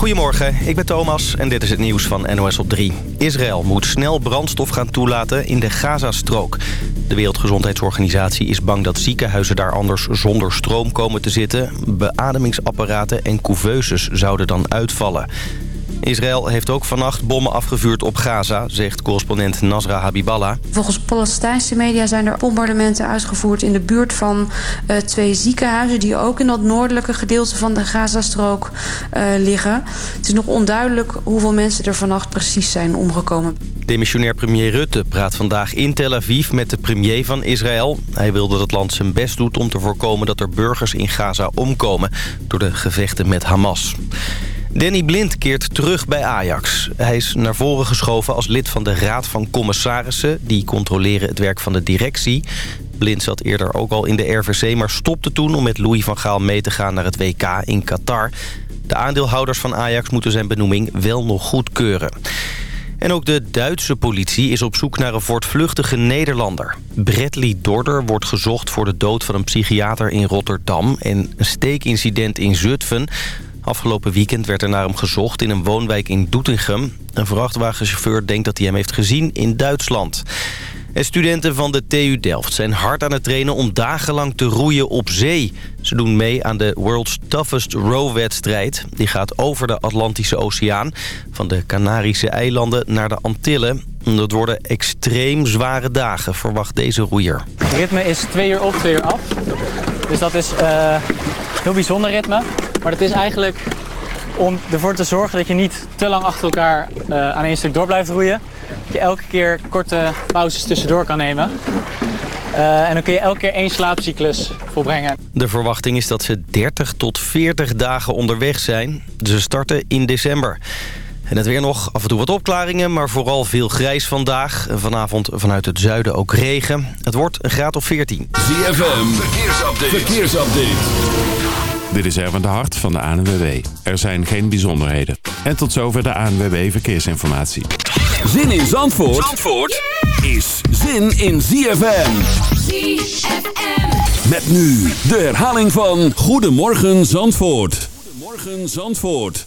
Goedemorgen, ik ben Thomas en dit is het nieuws van NOS op 3. Israël moet snel brandstof gaan toelaten in de Gazastrook. De Wereldgezondheidsorganisatie is bang dat ziekenhuizen daar anders zonder stroom komen te zitten. Beademingsapparaten en couveuses zouden dan uitvallen. Israël heeft ook vannacht bommen afgevuurd op Gaza, zegt correspondent Nasra Habiballah. Volgens Palestijnse media zijn er bombardementen uitgevoerd in de buurt van uh, twee ziekenhuizen... die ook in dat noordelijke gedeelte van de Gazastrook uh, liggen. Het is nog onduidelijk hoeveel mensen er vannacht precies zijn omgekomen. Demissionair premier Rutte praat vandaag in Tel Aviv met de premier van Israël. Hij wil dat het land zijn best doet om te voorkomen dat er burgers in Gaza omkomen... door de gevechten met Hamas. Danny Blind keert terug bij Ajax. Hij is naar voren geschoven als lid van de Raad van Commissarissen... die controleren het werk van de directie. Blind zat eerder ook al in de RVC, maar stopte toen... om met Louis van Gaal mee te gaan naar het WK in Qatar. De aandeelhouders van Ajax moeten zijn benoeming wel nog goedkeuren. En ook de Duitse politie is op zoek naar een voortvluchtige Nederlander. Bradley Dorder wordt gezocht voor de dood van een psychiater in Rotterdam... en een steekincident in Zutphen... Afgelopen weekend werd er naar hem gezocht in een woonwijk in Doetinchem. Een vrachtwagenchauffeur denkt dat hij hem heeft gezien in Duitsland. En studenten van de TU Delft zijn hard aan het trainen om dagenlang te roeien op zee. Ze doen mee aan de World's Toughest Row-wedstrijd. Die gaat over de Atlantische Oceaan, van de Canarische eilanden naar de Antillen. Dat worden extreem zware dagen, verwacht deze roeier. Het ritme is twee uur op, twee uur af. Dus dat is uh, heel bijzonder ritme. Maar het is eigenlijk om ervoor te zorgen dat je niet te lang achter elkaar uh, aan één stuk door blijft roeien. Dat je elke keer korte pauzes tussendoor kan nemen. Uh, en dan kun je elke keer één slaapcyclus volbrengen. De verwachting is dat ze 30 tot 40 dagen onderweg zijn. Ze starten in december. En het weer nog af en toe wat opklaringen, maar vooral veel grijs vandaag. Vanavond vanuit het zuiden ook regen. Het wordt een graad of 14. ZFM, verkeersupdate. verkeersupdate. Dit is Erwin de Hart van de ANWB. Er zijn geen bijzonderheden. En tot zover de ANWB Verkeersinformatie. Zin in Zandvoort, Zandvoort is zin in ZFM. ZFM. Met nu de herhaling van Goedemorgen Zandvoort. Goedemorgen Zandvoort.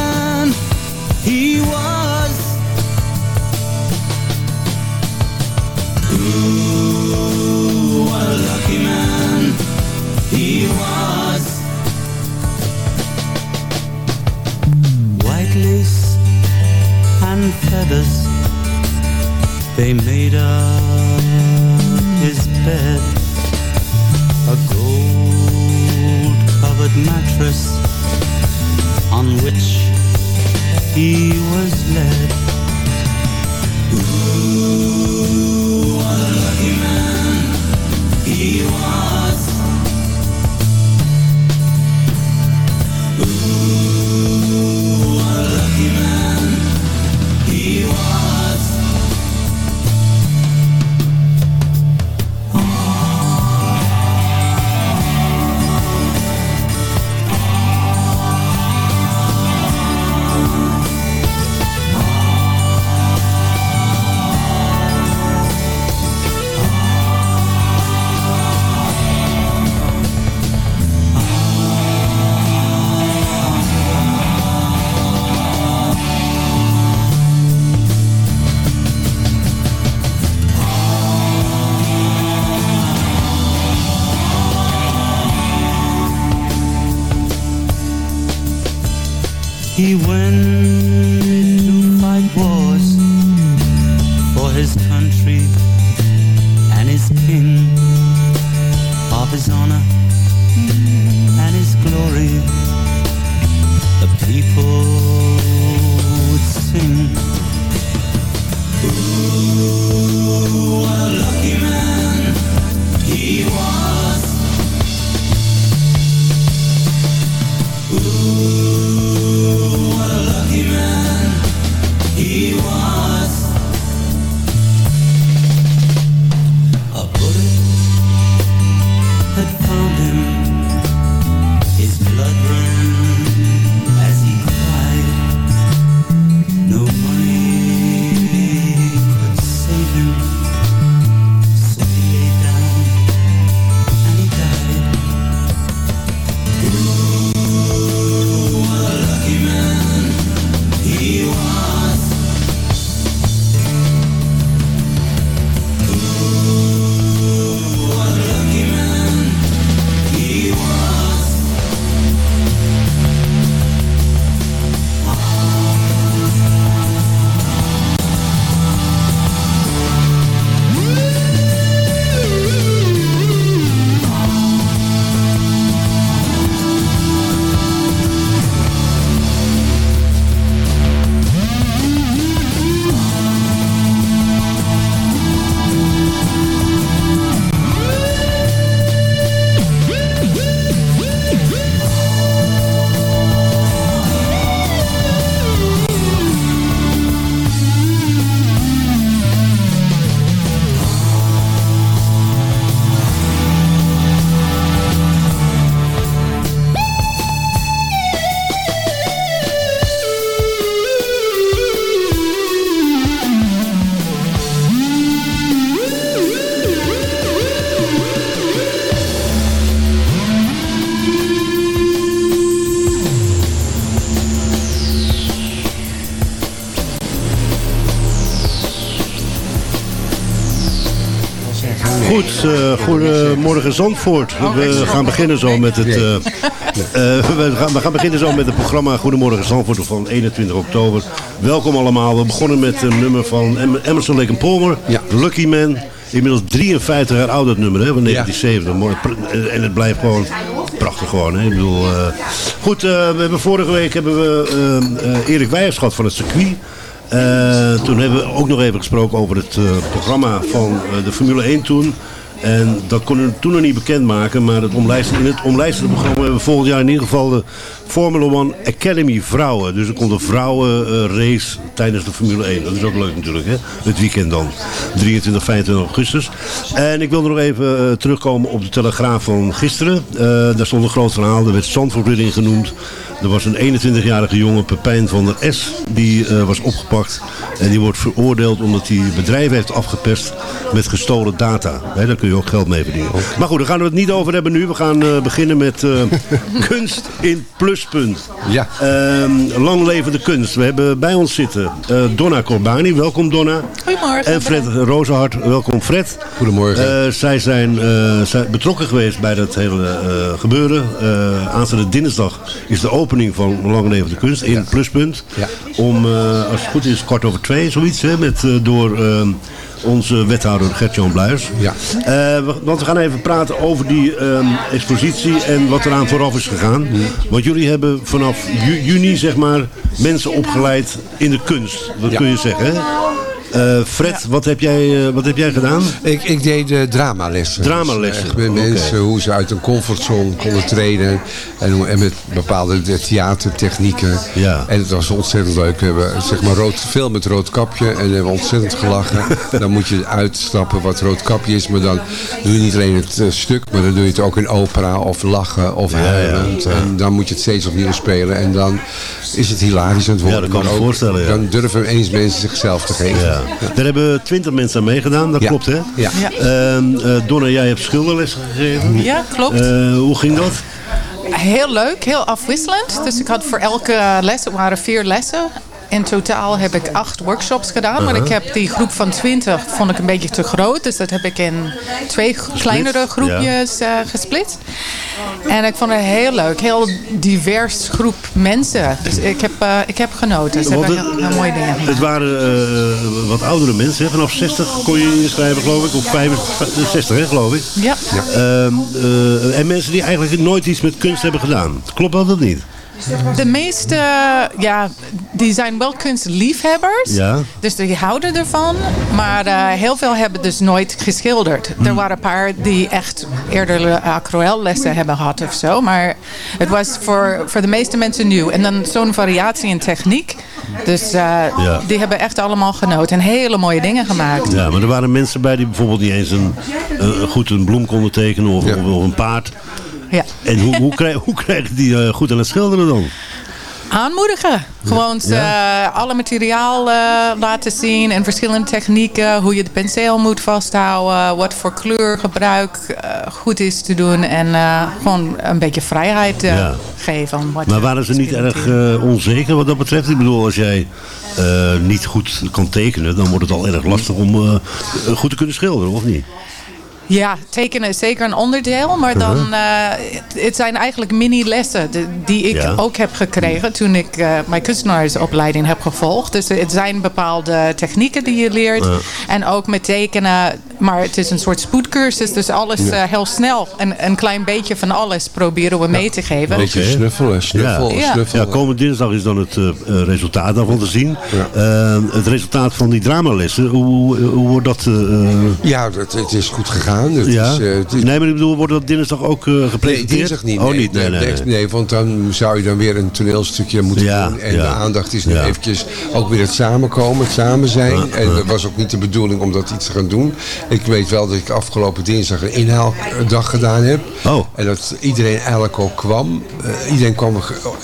Lace and feathers. They made up his bed A gold-covered mattress On which he was led. Ooh, what a lucky man goedemorgen Zandvoort. We gaan beginnen zo met het... Uh, uh, we, gaan, we gaan beginnen zo met het programma Goedemorgen Zandvoort van 21 oktober. Welkom allemaal. We begonnen met een nummer van Emerson Lake Palmer, ja. Lucky Man. Inmiddels 53 jaar oud dat nummer hè, van 1970. En het blijft gewoon prachtig gewoon. Hè. Ik bedoel, goed, we hebben vorige week hebben we Erik Wijers gehad van het circuit. Uh, toen hebben we ook nog even gesproken over het uh, programma van uh, de Formule 1 toen. En dat konden we toen nog niet bekendmaken. Maar het in het omlijstende programma hebben we volgend jaar in ieder geval de Formula One Academy vrouwen. Dus er komt een vrouwenrace tijdens de Formule 1. Dat is ook leuk natuurlijk, hè? Het weekend dan. 23, 25 augustus. En ik wilde nog even terugkomen op de Telegraaf van gisteren. daar stond een groot verhaal. Er werd Zandvoort in genoemd. Er was een 21-jarige jongen, Pepijn van der S, die uh, was opgepakt. En die wordt veroordeeld omdat hij bedrijven heeft afgeperst met gestolen data. daar kun je ook geld mee verdienen. Maar goed, daar gaan we het niet over hebben nu. We gaan uh, beginnen met uh, kunst in pluspunt. Ja. Ehm, lang kunst. We hebben bij ons zitten Donna Corbani. Welkom Donna. Goedemorgen. En Fred Rozenhart. Welkom Fred. Goedemorgen. zij zijn zij betrokken geweest bij dat hele gebeuren. aanstaande dinsdag is de opening van Lang Levende Kunst in Pluspunt. Ja. Om, uh, als het goed is, kwart over twee, zoiets, hè, met, uh, door uh, onze wethouder Gert-Jan Bluis. Ja. We, want we gaan even praten over die ehm, expositie en wat eraan vooraf is gegaan. Want jullie hebben vanaf ju juni, zeg maar, mensen opgeleid in de kunst. Dat kun je zeggen, hè? Uh, Fred, wat, heb jij, uh, wat heb jij gedaan? Ik, ik deed uh, dramalessen. Dramalessen. Dus, met okay. mensen, hoe ze uit een comfortzone konden treden. En, en met bepaalde theatertechnieken. Ja. En het was ontzettend leuk. We hebben zeg maar, rood, veel met rood kapje. En we hebben ontzettend gelachen. dan moet je uitstappen wat rood kapje is. Maar dan doe je niet alleen het stuk. Maar dan doe je het ook in opera of lachen of huilen. Ja, ja. En dan moet je het steeds opnieuw spelen. En dan is het hilarisch aan het worden. Ja, dat kan ik me voorstellen. Dan durven eens mensen zichzelf te geven. Daar hebben twintig mensen aan meegedaan, dat ja. klopt hè? Ja. Uh, uh, Donna, jij hebt schilderlessen gegeven. Ja, klopt. Uh, hoe ging dat? Heel leuk, heel afwisselend. Dus ik had voor elke les, het waren vier lessen. In totaal heb ik acht workshops gedaan. Uh -huh. Maar ik heb die groep van 20 vond ik een beetje te groot. Dus dat heb ik in twee kleinere groepjes ja. uh, gesplit. En ik vond het heel leuk. Heel divers groep mensen. Dus ik heb, uh, ik heb genoten. Ze hebben heel, heel, mooie dingen gedaan. Het waren uh, wat oudere mensen. Hè? Vanaf 60 kon je inschrijven geloof ik. Of 65 hè, geloof ik. Ja. ja. Uh, en mensen die eigenlijk nooit iets met kunst hebben gedaan. Klopt dat of niet? De meeste, ja, die zijn wel kunstliefhebbers. Ja. Dus die houden ervan. Maar uh, heel veel hebben dus nooit geschilderd. Hmm. Er waren een paar die echt eerder aquarellessen hebben gehad of zo. Maar het was voor, voor de meeste mensen nieuw. En dan zo'n variatie in techniek. Dus uh, ja. die hebben echt allemaal genoten. En hele mooie dingen gemaakt. Ja, maar er waren mensen bij die bijvoorbeeld niet eens een, goed een bloem konden tekenen of, ja. of een paard. Ja. En hoe, hoe, krijg, hoe krijgen die uh, goed aan het schilderen dan? Aanmoedigen. Gewoon ja. uh, alle materiaal uh, laten zien en verschillende technieken. Hoe je de penseel moet vasthouden. Wat voor kleurgebruik goed is te doen. En gewoon een beetje vrijheid ja. geven. maar waren ze niet erg onzeker wat dat betreft? Ik bedoel, als jij niet goed kan tekenen, dan wordt het al erg lastig om goed te kunnen schilderen, of niet? Ja, tekenen is zeker een onderdeel. Maar dan, uh, het, het zijn eigenlijk mini-lessen die ik ja. ook heb gekregen toen ik uh, mijn kunstenaarsopleiding heb gevolgd. Dus het zijn bepaalde technieken die je leert. Ja. En ook met tekenen. Maar het is een soort spoedcursus. Dus alles uh, heel snel. En een klein beetje van alles proberen we mee te geven. Een beetje snuffelen, snuffelen, ja. snuffelen. Ja, komende dinsdag is dan het resultaat daarvan te zien. het resultaat van die dramalessen, hoe, hoe wordt dat? Ja, het, het is goed gegaan. Het ja. is, uh, het is... Nee, maar ik bedoel, wordt dat dinsdag ook uh, gepresenteerd? Nee, dinsdag niet. Oh, nee, niet? Nee, nee, nee, want dan zou je dan weer een toneelstukje moeten ja, doen. En ja. de aandacht is nu eventjes ook weer het samenkomen, het samen zijn. En dat was ook niet de bedoeling om dat iets te gaan doen. Ik weet wel dat ik afgelopen dinsdag een inhaaldag gedaan heb. Oh. En dat iedereen eigenlijk ook kwam. Uh, iedereen kwam,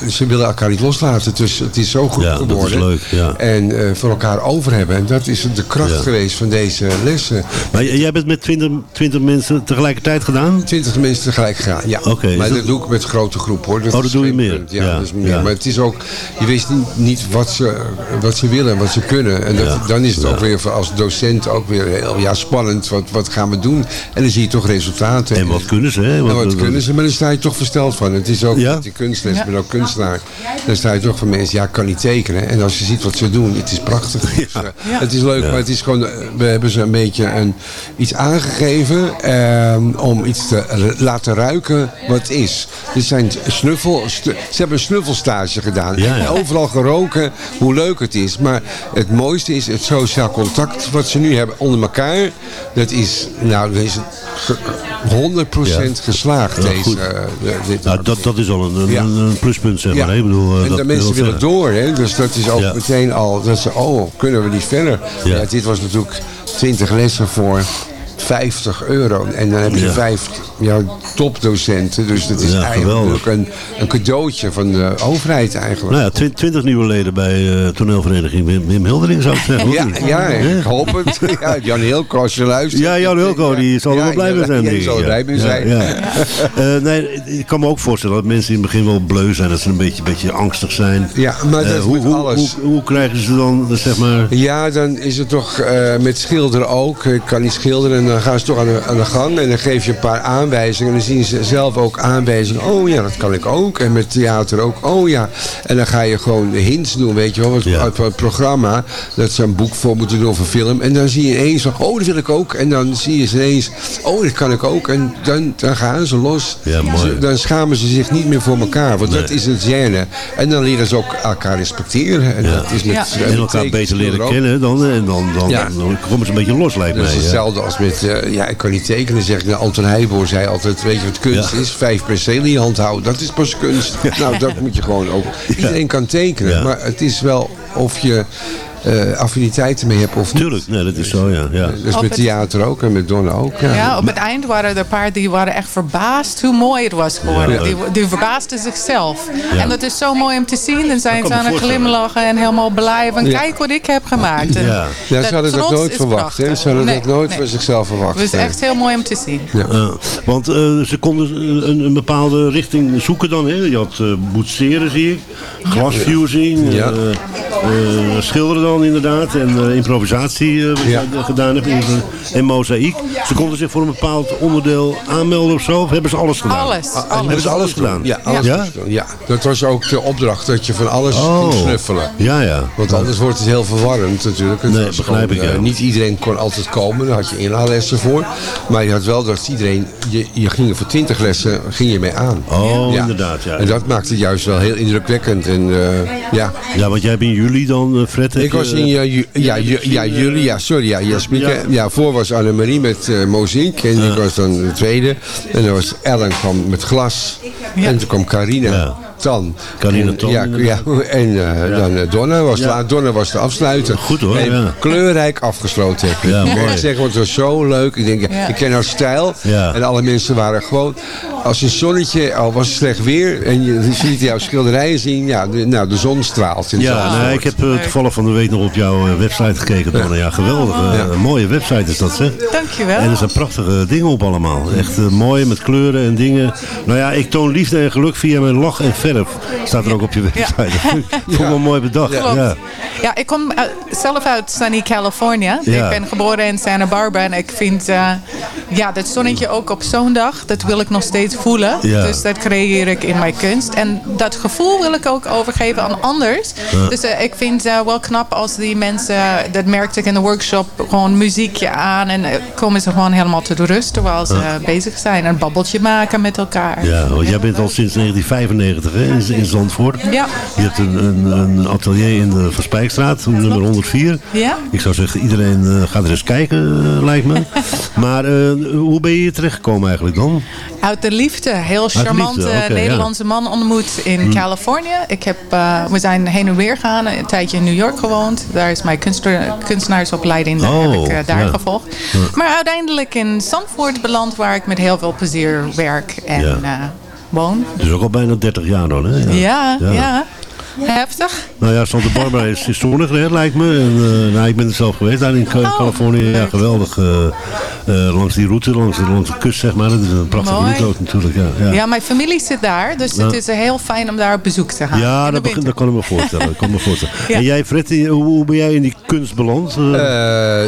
ze willen elkaar niet loslaten. Dus het is zo goed ja, geworden. Dat is leuk. En voor elkaar over hebben. En dat is de kracht geweest van deze lessen. Maar jij bent met 20, 20 mensen tegelijkertijd gedaan? 20 mensen tegelijk gegaan, ja. Okay, maar dat... dat doe ik met grote groep hoor. Dat oh, dat doe je meer? Ja, ja, dat is meer. Ja. Maar het is ook, je weet niet, niet wat, ze, wat ze willen en wat ze kunnen. En dat, dan is het ook weer voor als docent ook weer heel ja, spannend. Wat, wat gaan we doen? En dan zie je toch resultaten. En wat kunnen ze, hè? En wat Wat- kunnen ze, maar dan sta je toch versteld van. Het is ook die kunstles, ik ben ook kunstenaar. Dan sta je toch van mensen, ja, kan niet tekenen. En als je ziet wat ze doen, het is prachtig. Dus, eh, Het is leuk, maar het is gewoon, we hebben ze een beetje een, iets aangegeven ehm, om iets te laten ruiken wat is. Dit zijn snuffel, ze hebben een snuffelstage gedaan. Ja, ja. En overal geroken hoe leuk het is. Maar het mooiste is het sociaal contact wat ze nu hebben onder elkaar. Dat is, nou, dat is ge- 100% geslaagd. Deze, eh, dit Nou, dat, dat is al een, een, pluspunt, zeg maar. Ik bedoel, eh, en dat de mensen willen zeggen. door, hè? dus dat is ook meteen al, dat ze, oh, kunnen we niet verder? Dit was natuurlijk 20 lessen voor 50 euro. En dan heb je Ja. vijf ja, topdocenten, dus dat is Ja, eigenlijk een, een cadeautje van de overheid eigenlijk. Nou ja, twi- twintig nieuwe leden bij eh, toneelvereniging Wim, Wim Hildering, zou ik zeggen. Ja, ja, ik hoop het. Ja, Jan Hilko, als je luistert. Ja, Jan Hulko, die zal er wel blij mee zijn. die zal er blij mee zijn. Eh, nee, ik kan me ook voorstellen dat mensen in het begin wel bleu zijn. Dat ze een beetje, beetje angstig zijn. Ja, maar dat Eh, is hoe, hoe, alles. Hoe, hoe krijgen ze dan, zeg maar... Ja, dan is het toch met schilderen ook. Ik kan niet schilderen en dan gaan ze toch aan de, aan de gang. En dan geef je een paar aanwijzingen. En dan zien ze zelf ook aanwijzingen. Oh ja, dat kan ik ook. En met theater ook. Oh ja. En dan ga je gewoon hints doen, weet je wel. Wat, Ja. Het programma. Dat ze een boek voor moeten doen of een film. En dan zie je ineens van, oh dat wil ik ook. En dan zie je ze ineens, oh dat kan ik ook. En dan, dan gaan ze los. Ja, mooi. Ze- dan schamen ze zich niet meer voor elkaar. Want dat is een gêne. En dan leren ze ook elkaar respecteren. En Ja. dat is met, En elkaar beter leren kennen dan, en dan, dan, Ja. dan komen ze een beetje los, lijkt Dat is mij. ja. hetzelfde als met, eh, ja, ik kan niet tekenen, zeg ik. Nou, Anton Heijboer zei altijd, weet je wat kunst Ja. is? Vijf percelen in je hand houden, dat is pas kunst. Nou, dat moet je gewoon ook. Iedereen kan tekenen, maar het is wel of je affiniteiten mee hebt of niet. Tuurlijk, nee, dat is zo, ja. ja. Dus Op met het- theater ook en met Donna ook. Ja. Ja, op het eind waren er een paar die waren echt verbaasd hoe mooi het was geworden. Ja. Die, die verbaasden zichzelf. Ja. En dat is zo mooi om te zien. Dan zijn ze aan het glimlachen en helemaal blij van Ja. kijk wat ik heb gemaakt. En Ja. Ja, ze hadden voor dat nooit verwacht. Hè? Ze hadden Nee, dat nooit nee. van zichzelf verwacht. Het is hè. echt heel mooi om te zien. Eh, want eh, ze konden een, een bepaalde richting zoeken dan. Hè? Je had eh boetseren, zie ik. Glasfusing. Ja. eh, eh, schilderen dan inderdaad. En eh, improvisatie eh, Ja. je gedaan hebt. En, en mozaïek. Ze konden zich voor een bepaald onderdeel aanmelden of zo. Of hebben ze alles gedaan? Alles, Ah, alles. Hebben ze alles gedaan? Ja, alles Ja? was gedaan. ja, dat was ook de opdracht, dat je van alles Oh. ging snuffelen. Ja, ja. Want anders wordt het heel verwarrend natuurlijk. Het Nee, begrijp gewoon, ik, ja. eh, niet iedereen kon altijd komen, daar had je inhaallessen voor. Maar je had wel dat iedereen, je, je ging er voor 20 lessen ging je mee aan. Oh, Ja. inderdaad. Ja. En dat maakte het juist wel heel indrukwekkend. En, eh, ja. ja, want jij hebt in juli dan, eh, Fred... heb Ik was in ja, ju- ja, ju- ja, eh, juli, ja, sorry, ja, Jasmine. Ja. Ja. voor was Annemarie met muziek en ik was dan de tweede. En dan was Ellen kwam met glas. En toen kwam Carina. Ja. Tan. Carina Tan, Ja, en eh, dan Donna was, Ja. Donna was de afsluiter. Goed hoor, En ja. kleurrijk afgesloten heb. Ja, ik mooi. zeggen, want het was zo leuk. Ik denk, ik ken haar stijl. Ja. En alle mensen waren gewoon, als een zonnetje, al was het slecht weer. En je, liet jouw schilderijen zien. Ja, de, nou, de zon straalt. in Ja, nee, ik heb eh, toevallig van de week nog op jouw eh, website gekeken. Donna. Ja, geweldig. eh, Ja. Een mooie website is dat, zeg. Dankjewel. En er zijn prachtige dingen op allemaal. Echt mooi met kleuren en dingen. Nou ja, ik toon liefde en geluk via mijn lach en verf. Staat er ook op je website. Ik vond ik wel mooi bedacht. Ja. Ja, ik kom zelf uit sunny California. Ja. Ik ben geboren in Santa Barbara. En ik vind eh, ja, dat zonnetje ook op zo'n dag, dat wil ik nog steeds voelen. Ja. Dus dat creëer ik in mijn kunst. En dat gevoel wil ik ook overgeven aan anders. Dus eh, ik vind het wel knap als die mensen, dat merkte ik in de workshop, gewoon muziekje aan. En eh, komen ze gewoon helemaal tot rust terwijl ze eh, bezig zijn. Een babbeltje maken met elkaar. Ja, want jij bent al sinds 1995 hè, in, in Zandvoort. Ja. Je hebt een, een, een atelier in de Verspijkstraat, nummer 104. Ja. Ik zou zeggen, iedereen eh, gaat er eens kijken, eh, lijkt me. maar eh, hoe ben je hier terechtgekomen eigenlijk dan? Uit de liefde. Heel charmante liefde, Nederlandse man ontmoet in Hm. Californië. Ik heb, eh, we zijn heen en weer gegaan. Een tijdje in New York gewoond. Daar is mijn kunstenaar, kunstenaarsopleiding. Daar Oh, heb ik eh, daar ja. gevolgd. Maar uiteindelijk in Zandvoort beland waar ik met heel veel plezier werk en eh, woon. Dus ook al bijna 30 jaar dan, hè? Ja, ja. Heftig. Nou ja, Santa Barbara is, is zonnig, hè, lijkt me. En, eh, nou, ik ben er zelf geweest daar in Oh. Californië. Ja, geweldig. eh, eh, langs die route, langs, langs de kust, zeg maar. Dat is een prachtige Mooi. route ook natuurlijk. Ja, ja. Ja, mijn familie zit daar. Dus het is heel fijn om daar op bezoek te gaan. Ja, in dat, begin- dat kan ik me voorstellen. Kan ik me voorstellen. Ja. En jij, Fred, hoe, hoe ben jij in die kunst beland?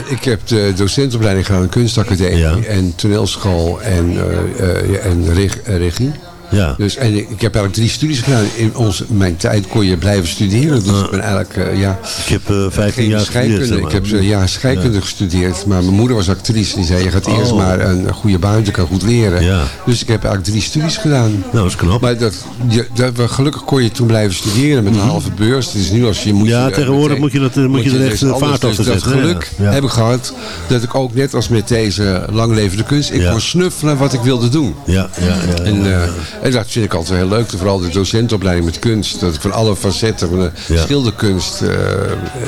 Ik heb de docentopleiding gedaan aan de kunstacademie Ja. en toneelschool en, eh, eh, en reg- regie. Ja. Dus, en ik heb eigenlijk drie studies gedaan. In onze, mijn tijd kon je blijven studeren. Dus ik ben eigenlijk, eh, ja... ik heb eh 15 Geen jaar gestudeerd. Ik heb eh, ja, scheikunde gestudeerd. Maar mijn moeder was actrice. Die zei, je gaat eerst Oh. maar een goede baan. Je kan goed leren. Ja. Dus ik heb eigenlijk drie studies gedaan. Nou, dat is knap. Maar dat, je, dat, we- gelukkig kon je toen blijven studeren met een halve beurs. Het is nu als je moet Mhm. Ja, je, eh, tegenwoordig meteen- moet je dat, eh, moet je er echt, eh, vaart Dus dat geluk Ja. heb ik gehad dat ik ook net als met deze langlevende kunst, ik kon snuffelen wat ik wilde doen. Ja, ja, ja. En, eh, en dat vind ik altijd heel leuk. Vooral de docentopleiding met kunst. Dat ik van alle facetten van de Ja. schilderkunst eh,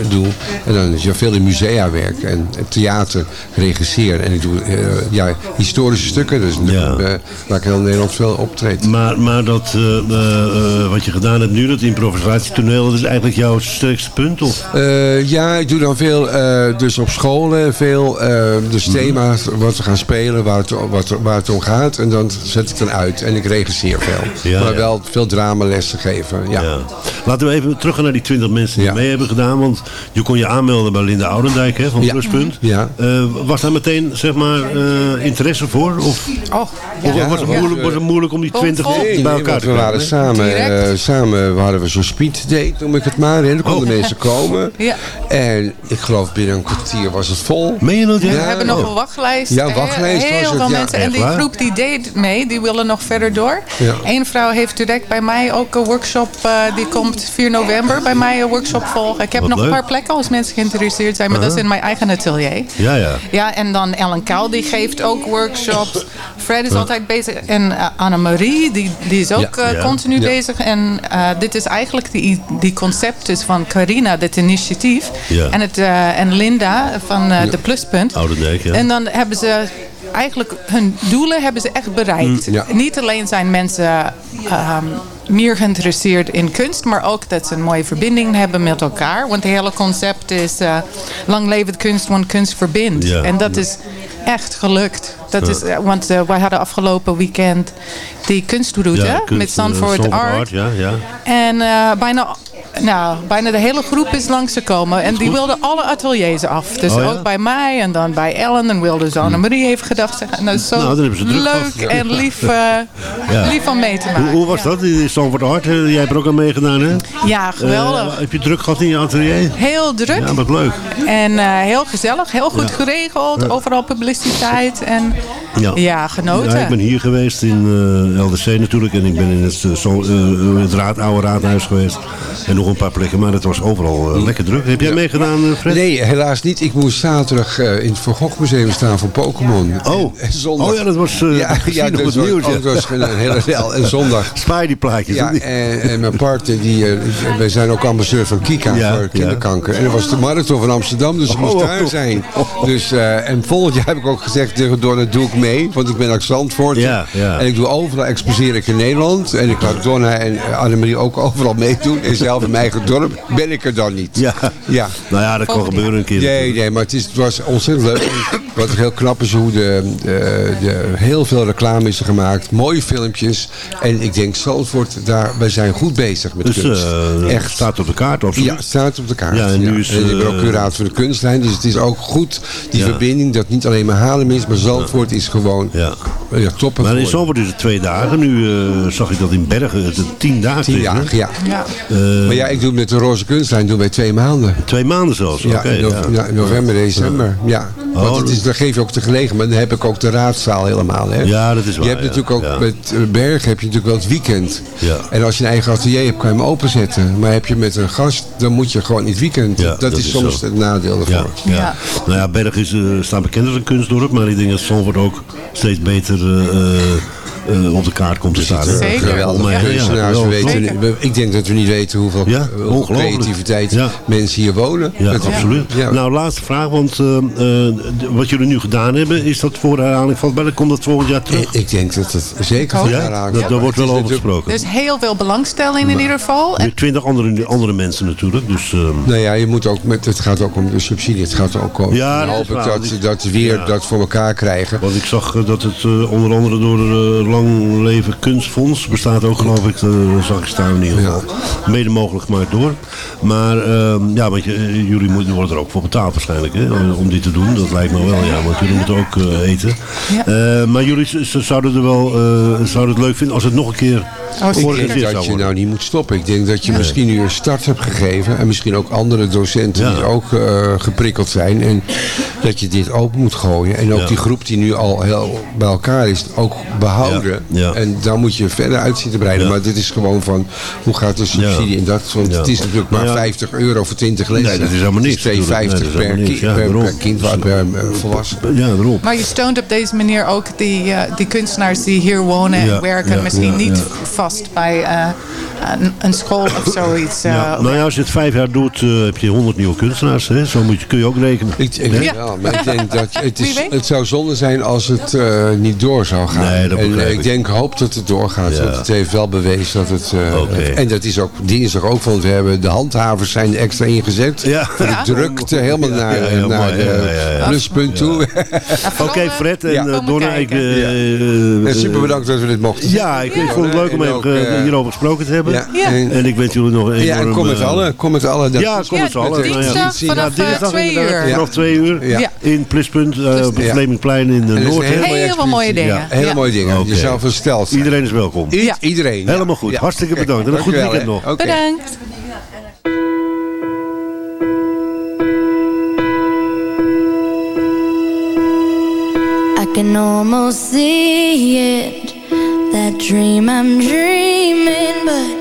doe. En dan is je veel in musea werk. En, theater regisseren. En ik doe eh, ja, historische stukken. Dus Ja. eh, waar ik heel Nederland veel optreed. Maar, maar dat, wat je gedaan hebt nu, dat improvisatietoneel, dat is eigenlijk jouw sterkste punt? Of? Ja, ik doe dan veel dus op scholen. Veel dus Mhm. thema's wat we gaan spelen, waar het, wat, waar het om gaat. En dan zet ik dan uit. En ik regisseer veel. Ja, maar ja. wel veel dramalessen geven. Ja. Ja. Laten we even terug gaan naar die 20 mensen die Ja. mee hebben gedaan. Want je kon je aanmelden bij Linda Oudendijk hè, van Ja. Pluspunt. Ja. Eh, was daar meteen zeg maar, eh, interesse voor? Of, Oh, of was, het moeilijk, was het moeilijk om die Vol- 20 vol. bij elkaar want te we krijgen? waren samen, eh, samen we hadden we zo'n speed date, noem ik het maar. En dan konden Oh. mensen komen. Ja. En ik geloof binnen een kwartier was het vol. Meen je dat? Ja? We hebben nog een wachtlijst. Ja, wachtlijst Heel was het, veel ja. mensen. En die groep die deed mee, die willen nog verder door. Ja. Eén vrouw heeft direct bij mij ook een workshop. eh, die komt 4 november bij mij een workshop volgen. Ik heb Wat nog leuk. een paar plekken als mensen geïnteresseerd zijn. Maar dat is in mijn eigen atelier. Ja, ja. Ja, en dan Ellen Kuil, die geeft ook workshops. Fred is altijd bezig. En uh, Annemarie, die, die is ook Ja. eh, Ja. continu bezig. En dit is eigenlijk die, die concept is van Carina, dit initiatief. En, het, en Linda van de Pluspunt. Oudendijk, ja. En dan hebben ze eigenlijk hun doelen hebben ze echt bereikt. Mm, ja. Niet alleen zijn mensen ehm, meer geïnteresseerd in kunst, maar ook dat ze een mooie verbinding hebben met elkaar. Want het hele concept is eh, lang levend kunst, want kunst verbindt. Ja. En dat is echt gelukt. Dat is, eh, want eh, wij hadden afgelopen weekend die kunstroute kunst, met eh, Zandvoort Zandvoort Art. Ja, ja. En eh, bijna, nou, bijna de hele groep is langsgekomen. En die wilden alle ateliers af. Dus Oh, ja? ook bij mij en dan bij Ellen. En wilde ze Annemarie heeft gedacht. zeggen, En dat is zo Nou, leuk en lief, eh, lief om mee te maken. Hoe, hoe was ja. dat, die Stanford Art? eh, Jij hebt er ook aan meegedaan, hè? Ja, geweldig. Eh, heb je druk gehad in je atelier? heel druk. Ja, wat leuk. En eh, heel gezellig. Heel goed geregeld. Overal publiciteit. En everyone. Ja. ja, genoten. Ja, ik ben hier geweest in eh, LDC natuurlijk. En ik ben in het, eh, zo, eh, het raad, oude raadhuis geweest. En nog een paar plekken. Maar het was overal lekker druk. Heb jij meegedaan, Fred? Nee, helaas niet. Ik moest zaterdag eh, in het Van Gogh Museum staan van Pokémon. Oh. En, en zondag... Oh ja, dat was eh ja, ja, dat het was, nieuws. oh, dat was een hele rel. En zondag... Spaar die plaatjes. Ja, en, en mijn partner, die, wij zijn ook ambassadeur van Kika Ja, voor kinderkanker. En dat was de marathon van Amsterdam, dus ik moest Oh, daar oh, zijn. oh. Dus, eh, en volgend jaar heb ik ook gezegd tegen Donna, doe ik mee. Want ik ben uit Zandvoort. Ja, ja. En ik doe overal, exposeer ik in Nederland. En ik laat Donna en Annemarie ook overal meedoen. En zelf in mijn eigen dorp ben ik er dan niet. Ja. ja. Nou ja, dat kan gebeuren een keer. Nee, nee, maar het, is, het was ontzettend leuk. Wat heel knap is hoe de, de, de, heel veel reclame is gemaakt. Mooie filmpjes. En ik denk, Zandvoort, daar, wij zijn goed bezig met Dus kunst. eh Echt. staat op de kaart, absoluut. Ja, het staat op de kaart. Ja, en nu is, ik ben ook eh, curator van de kunstlijn. Dus het is ook goed, die Ja. verbinding, dat niet alleen maar Haarlem is, maar Zandvoort is gewoon Ja. ja, top. Maar in is het twee dagen. Nu eh, zag ik dat in Bergen het tien dagen Tien dagen, ja. Ja. Eh, Maar ja, ik doe met de roze kunstlijn doen wij twee maanden. Twee maanden zelfs. Ja, Oké, in no- ja. ja, november, december. Ja. Oh, Want het is, dan geef je ook de gelegenheid. Maar dan heb ik ook de raadzaal helemaal. Hè. Ja, dat is waar, Je hebt ja. natuurlijk ook Ja. met eh, Berg heb je natuurlijk wel het weekend. Ja. En als je een eigen atelier hebt, kan je hem openzetten. Maar heb je met een gast, dan moet je gewoon in het weekend. Ja, dat, dat is is soms zo. het nadeel ervan. Ja, ja. Ja. Nou ja, Berg is, staat bekend als een kunstdorp, maar ik denk dat Zandvoort ook steeds beter eh, eh, op de kaart komt te staan. Zeker. Ik denk dat we niet weten hoeveel, Ja, creativiteit Ja. mensen hier wonen. Ja, absoluut. Ja. Nou, laatste vraag, want eh, eh, wat jullie nu gedaan hebben, is dat voor herhaling vatbaar? Dan komt dat volgend jaar terug? ik denk dat het zeker voor Ja, herhaling daar wordt wel is over gesproken. Er is heel veel belangstelling in ieder geval. Twintig andere, andere mensen natuurlijk. Dus, ehm, Nou ja, je moet ook met, het gaat ook om de subsidie. Het gaat ook om. Ja, hoop ik dat, dat we weer Ja. dat voor elkaar krijgen. want ik zag dat het eh, onder andere door Lang Leven Kunstfonds bestaat ook geloof ik, eh, zag ik staan in ieder geval. Mede mogelijk gemaakt door. Maar ehm, ja, want je, eh, jullie moeten, worden er ook voor betaald waarschijnlijk hè, om dit te doen. Dat lijkt me wel, ja, want jullie moeten ook eh, eten. Ja. Eh, maar jullie zouden er wel eh, zouden het leuk vinden als het nog een keer Oh, Ik denk dat je worden. nou niet moet stoppen. Ik denk dat je misschien nu een start hebt gegeven. En misschien ook andere docenten Ja. die ook eh, geprikkeld zijn. En dat je dit open moet gooien. En ook Ja. die groep die nu al heel bij elkaar is, ook behouden. Ja. En daar moet je verder uit zitten breiden. Ja. Maar dit is gewoon van, hoe gaat de subsidie in dat? Want Ja. het is natuurlijk maar Nou ja. 50 euro voor 20 lessen. Nee, dat is helemaal niks natuurlijk. 2,50 Nee, dat is per, niks. Per, daarom. per kind, waar- per eh, volwassene. Ja, daarop. Maar je steunt op deze manier ook die, eh, die kunstenaars die hier wonen en werken. ja, Misschien ja, niet ja. vast bij eh, een, een school of zoiets. eh, Ja, nou ja, als je het vijf jaar doet, eh, heb je 100 nieuwe kunstenaars. Hè? Zo moet je, kun je ook rekenen. Ik, ik, Ja. ja. maar ik denk dat het, is, het zou zonde zijn als het eh, niet door zou gaan. Nee, dat en ik. ik denk, hoop dat het doorgaat. Ja. Want het heeft wel bewezen dat het... eh. En dat is ook dinsdag ook, want we hebben de handhavers zijn extra ingezet. Ja. Voor de Ja. drukte helemaal Ja, naar, naar de Ja, ja, ja. pluspunt toe. Oké, Fred en Donna. Ik, super bedankt dat we dit mochten Ja, ik, ik vond het leuk om En even hierover gesproken te hebben. Ja. Ja. En, En ik wens jullie nog een ja, en kom met eh, allen. Kom met allen. Dat Ja, kom met z'n allen. Ja, dinsdag vanaf, ja, eh, twee uur. Vanaf twee uur. Ja. Ja. In Pluspunt eh, op het. Vlemingplein in de Noord. een hele mooie dingen. Ja. Hele Ja. mooie dingen. Je zou versteld zijn. Iedereen is welkom. I- Ja. Iedereen. ja. Helemaal goed. Ja. Hartstikke bedankt. En een goed weekend nog. Oké. Bedankt. I can almost see it, that dream I'm dreaming, but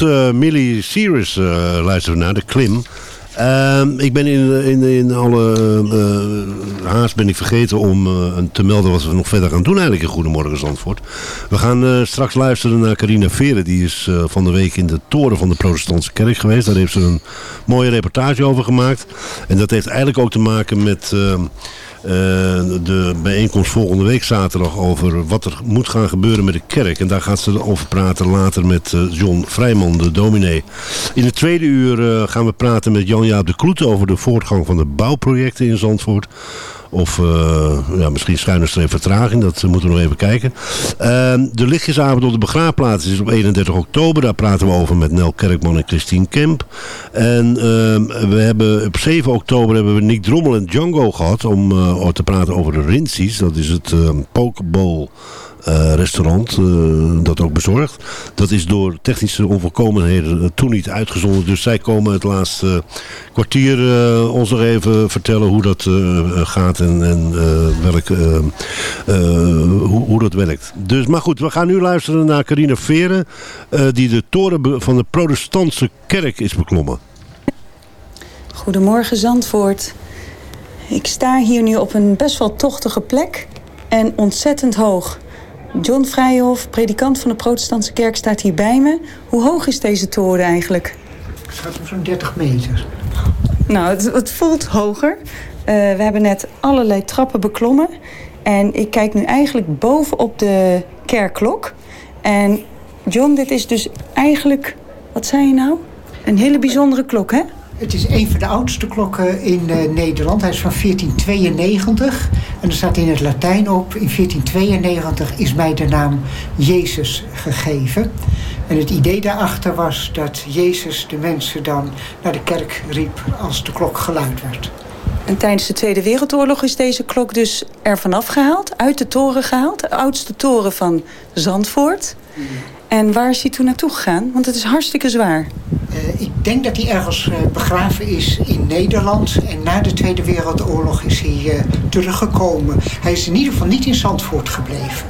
Eh Millie eh, luisteren naar, de klim. Ehm, ik ben in, in, in alle eh, haast ben ik vergeten om te melden wat we nog verder gaan doen eigenlijk in Goedemorgen Zandvoort. We gaan straks luisteren naar Carina Veren. Die is van de week in de toren van de protestantse kerk geweest. Daar heeft ze een mooie reportage over gemaakt. En dat heeft eigenlijk ook te maken met... eh, de bijeenkomst volgende week zaterdag over wat er moet gaan gebeuren met de kerk. En daar gaat ze over praten later met eh, John Vrijman, de dominee. In het tweede uur eh, gaan we praten met Jan-Jaap de Kloet over de voortgang van de bouwprojecten in Zandvoort. Of eh, ja, misschien schuine vertraging, dat moeten we nog even kijken. Ehm, de lichtjesavond op de begraafplaats is op 31 oktober. Daar praten we over met Nel Kerkman en Christine Kemp. En ehm, we hebben, op 7 oktober hebben we Nick Drommel en Django gehad om eh, te praten over de Rinsies. Dat is het ehm Pokeball eh, restaurant eh, dat ook bezorgt. Dat is door technische onvolkomenheden eh, toen niet uitgezonden. Dus zij komen het laatste kwartier ons nog even vertellen hoe dat gaat en, en welk, hoe, hoe dat werkt. Dus, maar goed, we gaan nu luisteren naar Carina Veren, die de toren van de protestantse kerk is beklommen. Goedemorgen Zandvoort. Ik sta hier nu op een best wel tochtige plek en ontzettend hoog. John Vrijhof, predikant van de protestantse kerk, staat hier bij me. Hoe hoog is deze toren eigenlijk? Het gaat om zo'n 30 meter. Nou, het, het voelt hoger. Eh, we hebben net allerlei trappen beklommen. En ik kijk nu eigenlijk bovenop de kerkklok. En John, dit is dus eigenlijk, wat zei je nou? Een hele bijzondere klok, hè? Het is een van de oudste klokken in eh, Nederland. Hij is van 1492 en er staat in het Latijn op... in 1492 is mij de naam Jezus gegeven. En het idee daarachter was dat Jezus de mensen dan naar de kerk riep... als de klok geluid werd. En tijdens de Tweede Wereldoorlog is deze klok dus er vanaf gehaald, uit de toren gehaald. De oudste toren van Zandvoort. En waar is hij toen naartoe gegaan? Want het is hartstikke zwaar. Eh, ik denk dat hij ergens eh, begraven is in Nederland. En na de Tweede Wereldoorlog is hij eh, teruggekomen. Hij is in ieder geval niet in Zandvoort gebleven.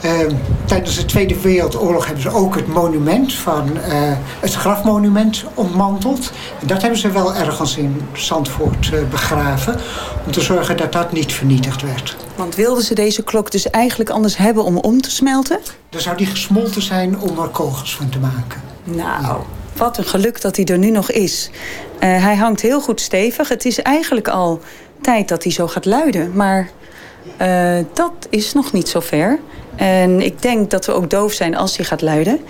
Ehm, tijdens de Tweede Wereldoorlog hebben ze ook het monument van eh, het grafmonument ontmanteld. En dat hebben ze wel ergens in Zandvoort eh, begraven. Om te zorgen dat dat niet vernietigd werd. Want wilden ze deze klok dus eigenlijk anders hebben om om te smelten? Dan zou die gesmolten zijn om er kogels van te maken. Nou, wat een geluk dat hij er nu nog is. Eh, hij hangt heel goed stevig. Het is eigenlijk al tijd dat hij zo gaat luiden. Maar eh, dat is nog niet zo ver. En ik denk dat we ook doof zijn als hij gaat luiden.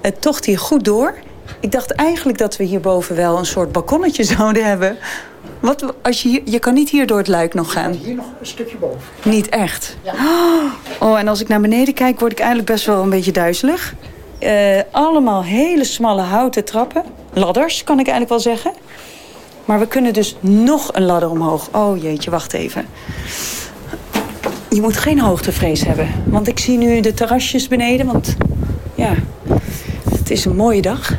Het tocht hier goed door. Ik dacht eigenlijk dat we hierboven wel een soort balkonnetje zouden hebben. Wat, als je, hier, je kan niet hier door het luik nog gaan. Hier nog een stukje boven. Niet echt. Oh, en als ik naar beneden kijk, word ik eigenlijk best wel een beetje duizelig. Eh, allemaal hele smalle houten trappen. Ladders, kan ik eigenlijk wel zeggen. Maar we kunnen dus nog een ladder omhoog. Oh jeetje, wacht even. Je moet geen hoogtevrees hebben. Want ik zie nu de terrasjes beneden. Want ja, het is een mooie dag.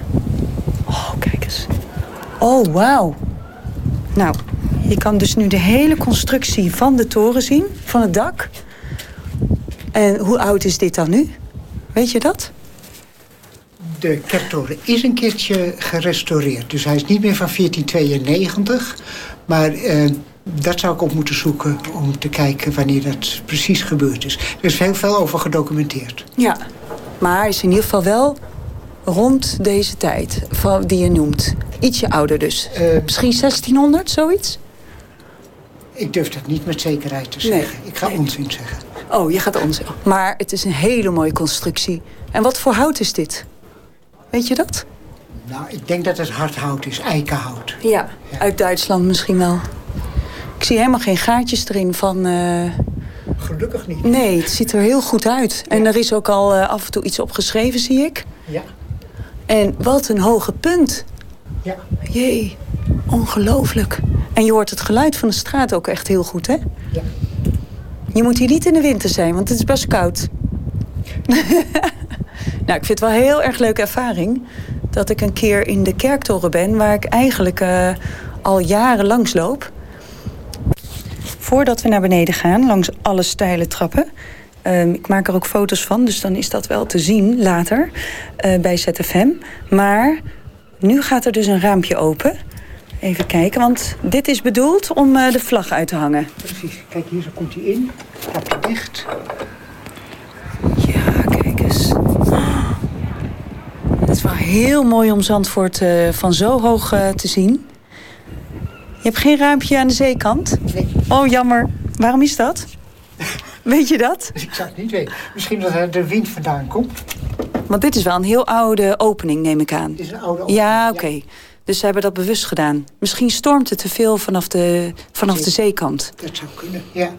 Oh, kijk eens. Oh, wauw. Nou, je kan dus nu de hele constructie van de toren zien. Van het dak. En hoe oud is dit dan nu? Weet je dat? De kerktoren is een keertje gerestaureerd. Dus hij is niet meer van 1492. Maar eh, dat zou ik op moeten zoeken om te kijken wanneer dat precies gebeurd is. Er is heel veel over gedocumenteerd. Ja. Maar hij is in ieder geval wel rond deze tijd die je noemt. Ietsje ouder dus. Misschien 1600, zoiets? Ik durf dat niet met zekerheid te zeggen. Ik ga onzin zeggen. Oh, je gaat onzin. Maar het is een hele mooie constructie. En wat voor hout is dit? Weet je dat? Nou, ik denk dat het hardhout is, eikenhout. Ja, uit Duitsland misschien wel. Ik zie helemaal geen gaatjes erin van... eh, Gelukkig niet. Nee, het ziet er heel goed uit. En er is ook al eh, af en toe iets op geschreven, zie ik. Ja. En wat een hoge punt. Ja. Jee, ongelooflijk. En je hoort het geluid van de straat ook echt heel goed, hè? Ja. Je moet hier niet in de winter zijn, want het is best koud. nou, ik vind het wel een heel erg leuke ervaring... dat ik een keer in de kerktoren ben... waar ik eigenlijk eh, al jaren langs loop. Voordat we naar beneden gaan, langs alle steile trappen... Ehm, ik maak er ook foto's van, dus dan is dat wel te zien later eh, bij ZFM. Maar nu gaat er dus een raampje open. Even kijken, want dit is bedoeld om eh, de vlag uit te hangen. Precies. Kijk, hier zo komt hij in. Klapje dicht. Ja, kijk eens. Het is wel heel mooi om Zandvoort eh, van zo hoog te zien. Je hebt geen raampje aan de zeekant? Nee. Oh, jammer. Waarom is dat? Weet je dat? Ik zou het niet weten. Misschien dat er de wind vandaan komt. Want dit is wel een heel oude opening, neem ik aan. Het is een oude opening, Ja, oké. Dus ze hebben dat bewust gedaan. Misschien stormt het te veel vanaf de, vanaf de zeekant. Dat zou kunnen, ja.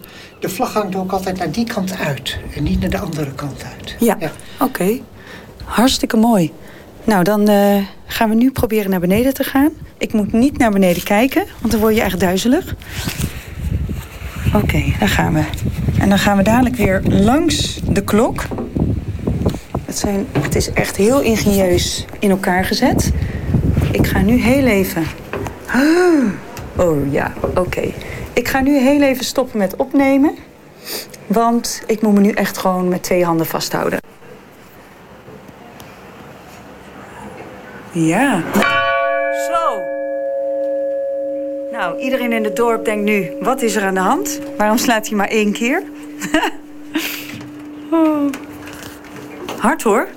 De vlag hangt ook altijd naar die kant uit. En niet naar de andere kant uit. Ja, oké. Hartstikke mooi. Nou, dan eh, gaan we nu proberen naar beneden te gaan. Ik moet niet naar beneden kijken, want dan word je echt duizelig. Oké, daar gaan we. En dan gaan we dadelijk weer langs de klok. Het, zijn, het is echt heel ingenieus in elkaar gezet. Ik ga nu heel even... Oh ja, oké. Ik ga nu heel even stoppen met opnemen. Want ik moet me nu echt gewoon met twee handen vasthouden. Ja. Zo. Nou, iedereen in het dorp denkt nu, wat is er aan de hand? Waarom slaat hij maar één keer? oh. Hard hoor.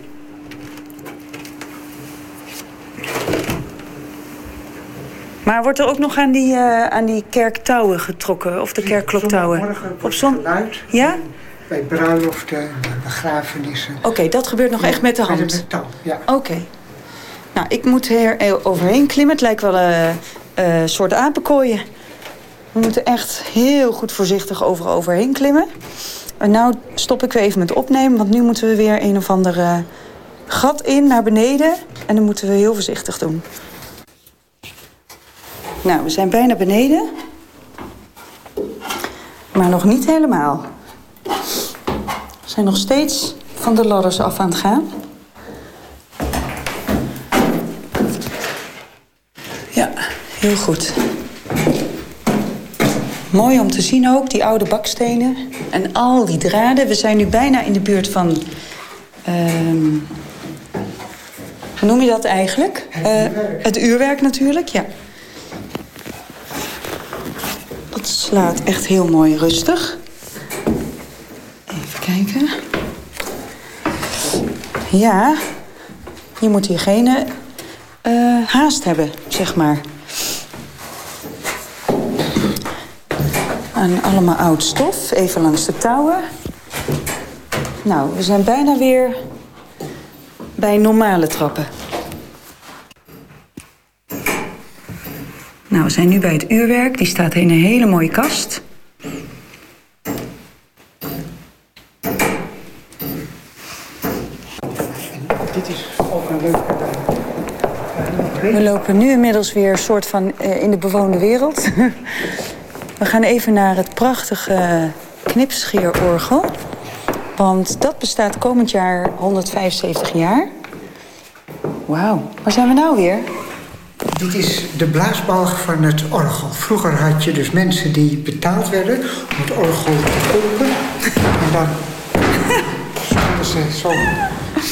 Maar wordt er ook nog aan die, eh, aan die kerktouwen getrokken? Of de kerkkloktouwen? Morgen Op zon... geluid. Ja? Bij bruiloften en begrafenissen. Oké, dat gebeurt nog echt met de hand? Met touw, ja. Oké. Nou, ik moet er overheen klimmen. Het lijkt wel een uh, soort apenkooien. We moeten echt heel goed voorzichtig over overheen klimmen. En nou stop ik weer even met opnemen, want nu moeten we weer een of ander uh, gat in naar beneden. En dan moeten we heel voorzichtig doen. Nou, we zijn bijna beneden. Maar nog niet helemaal. We zijn nog steeds van de ladders af aan het gaan. Heel goed. Mooi om te zien ook, die oude bakstenen en al die draden. We zijn nu bijna in de buurt van... Uh, hoe noem je dat eigenlijk? Het uurwerk. Uh, het uurwerk natuurlijk, ja. Dat slaat echt heel mooi rustig. Even kijken. Ja, je moet hier geen uh, haast hebben, zeg maar. En allemaal oud stof, even langs de touwen. Nou, we zijn bijna weer bij normale trappen. Nou, we zijn nu bij het uurwerk. Die staat in een hele mooie kast. Dit is ook een leuke... We lopen nu inmiddels weer een soort van uh, in de bewoonde wereld. We gaan even naar het prachtige knipscheerorgel. Want dat bestaat komend jaar 175 jaar. Wauw, waar zijn we nou weer? Dit is de blaasbalg van het orgel. Vroeger had je dus mensen die betaald werden om het orgel te pompen. En dan stonden ze zo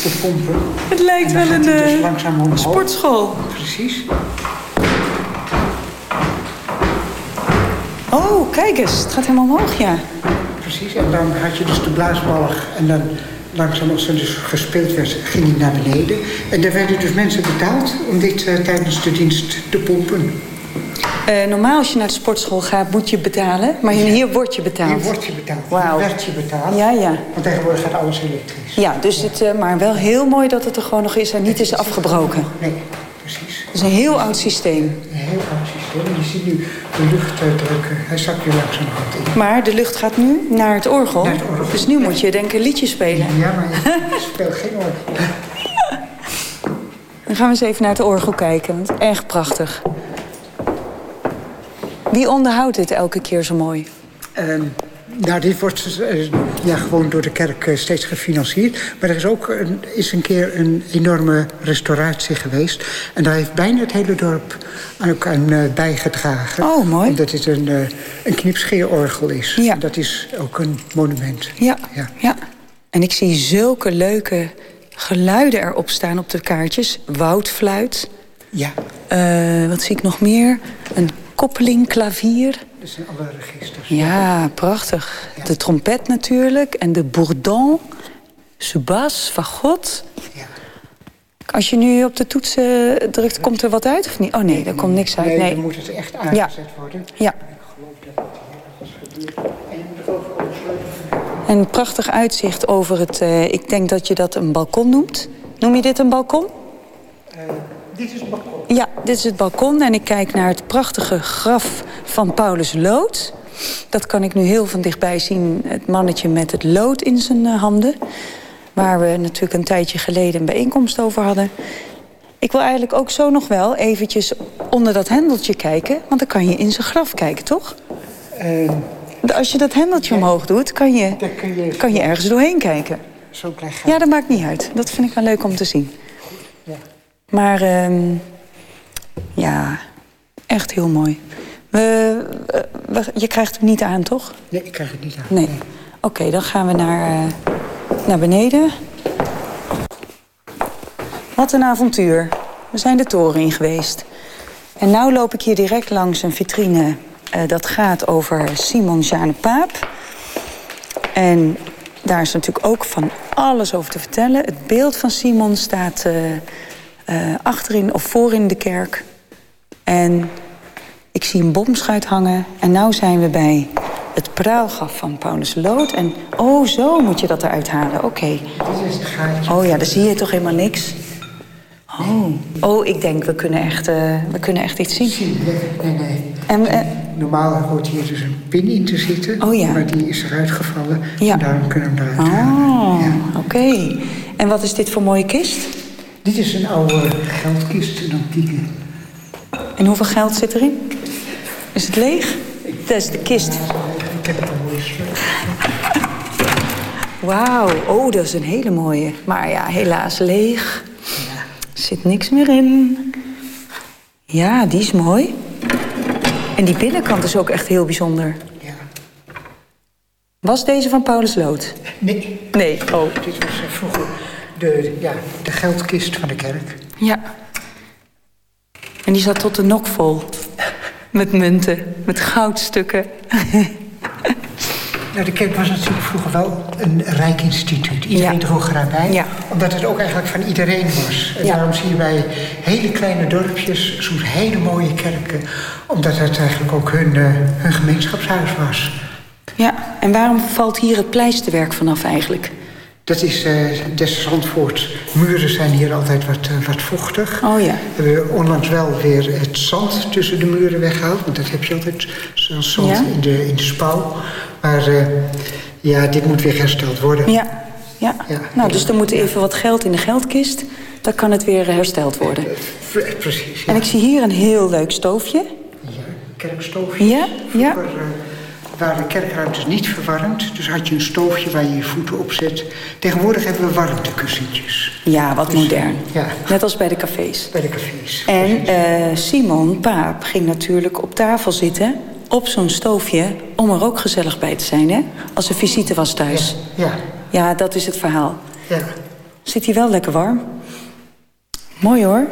te pompen. Het lijkt wel een dus langzaam sportschool. Precies. Oh, kijk eens. Het gaat helemaal omhoog, ja. Precies, en dan had je dus de blaasbalg. En dan langzaam als er dus gespeeld werd, ging hij naar beneden. En daar werden dus mensen betaald om dit uh, tijdens de dienst te pompen. Uh, normaal als je naar de sportschool gaat, moet je betalen. Maar hier, hier word je betaald. Hier word je betaald. Wow. Hier werd je betaald. Ja, ja. Want tegenwoordig gaat alles elektrisch. Ja, dus ja. Het, uh, maar wel heel mooi dat het er gewoon nog is en niet is afgebroken. Nee, precies. Het is een heel oud systeem. Een heel oud systeem. Je ziet nu de lucht drukken. Hij zakt weer langzamerhand in. Maar de lucht gaat nu naar het orgel. Naar het orgel. Dus nu moet je denk ik een liedje spelen. Ja, maar je speelt geen orgel. Dan gaan we eens even naar het orgel kijken. Want echt prachtig. Wie onderhoudt dit elke keer zo mooi? Um, nou, dit wordt uh, ja, gewoon door de kerk uh, steeds gefinancierd. Maar er is ook een, is een keer een enorme restauratie geweest. En daar heeft bijna het hele dorp ook aan uh, bijgedragen. Oh, mooi. Omdat dit een, een knipscheerorgel is. Ja. Dat is ook een monument. Ja, ja. ja. En ik zie zulke leuke geluiden erop staan op de kaartjes. Woudfluit. Ja. Eh, wat zie ik nog meer? Een koppeling, klavier. Dat zijn alle registers. Ja, prachtig. De trompet natuurlijk. En de bourdon. Subas, fagot. Ja. Als je nu op de toetsen drukt, komt er wat uit of niet? Oh nee, er komt niks uit. Nee, Nee, dan moet het echt aangezet worden. Ja. En een prachtig uitzicht over het... eh, ik denk dat je dat een balkon noemt. Noem je dit een balkon? Dit is het balkon. Ja, dit is het balkon en ik kijk naar het prachtige graf van Paulus Lood. Dat kan ik nu heel van dichtbij zien, het mannetje met het lood in zijn eh, handen. Waar we natuurlijk een tijdje geleden een bijeenkomst over hadden. Ik wil eigenlijk ook zo nog wel eventjes onder dat hendeltje kijken... want dan kan je in zijn graf kijken, toch? Als je dat hendeltje omhoog doet, kan je, kan je ergens doorheen kijken. Zo klein Ja, dat maakt niet uit. Dat vind ik wel leuk om te zien. Maar ehm, ja, echt heel mooi. We, we- je krijgt hem niet aan, toch? Nee, ik krijg het niet aan. Nee. Oké, dan gaan we naar, eh, naar beneden. Wat een avontuur. We zijn de toren in geweest. En nu loop ik hier direct langs een vitrine. eh, dat gaat over Simon Jeanne Paap. En daar is natuurlijk ook van alles over te vertellen. Het beeld van Simon staat eh, eh, achterin of voorin de kerk. En ik zie een bomschuit hangen. En nu zijn we bij het praalgraf van Paulus Lood. En oh, zo moet je dat eruit halen. Oké. Dit is het gaatje. Oh ja, dan zie je toch helemaal niks. Oh, oh ik denk, we kunnen echt, eh, we kunnen echt iets zien. Nee, nee. En, Normaal hoort hier dus een pin in te zitten. Oh ja. Maar die is eruit gevallen. Ja. En daarom kunnen we hem eruit halen. oh, oké. En wat is dit voor mooie kist? Dit is een oude geldkist, een antieke. En hoeveel geld zit erin? Is het leeg? Dat is de kist. Ik heb het al. Wauw, oh, dat is een hele mooie. Maar ja, helaas leeg. Er zit niks meer in. Ja, die is mooi. En die binnenkant is ook echt heel bijzonder. Ja. Was deze van Paulus Lood? Nee. Nee, oh. Dit was eh, vroeger de, ja, de geldkist van de kerk. Ja. En die zat tot de nok vol. Met munten, met goudstukken. Nou, de kerk was natuurlijk vroeger wel een rijk instituut. Iedereen Ja. droeg eraan bij. Ja. Omdat het ook eigenlijk van iedereen was. En Ja. daarom zie je bij hele kleine dorpjes soms hele mooie kerken. Omdat het eigenlijk ook hun, eh, hun gemeenschapshuis was. Ja, en waarom valt hier het pleisterwerk vanaf eigenlijk? Dat is eh des Zandvoort. Muren zijn hier altijd wat, eh, wat vochtig. Oh ja. We hebben onlangs wel weer het zand tussen de muren weggehaald. Want dat heb je altijd, zoals zand Ja. in, de, in de spouw. Maar eh, ja, dit moet weer hersteld worden. Ja, ja. nou, dus er moet even wat geld in de geldkist. Dan kan het weer hersteld worden. Pre- Precies, ja. En ik zie hier een heel leuk stoofje. kerkstoofje. Ja, ja. Waren kerkruimtes niet verwarmd. Dus had je een stoofje waar je je voeten op zet. Tegenwoordig hebben we warmtekussentjes. Ja, wat modern. Ja. Net als bij de cafés. Bij de cafés. En eh, Simon, paap, ging natuurlijk op tafel zitten... op zo'n stoofje, om er ook gezellig bij te zijn, hè? Als er visite was thuis. Ja. Ja, dat is het verhaal. Ja. Zit hier wel lekker warm. Mooi hoor.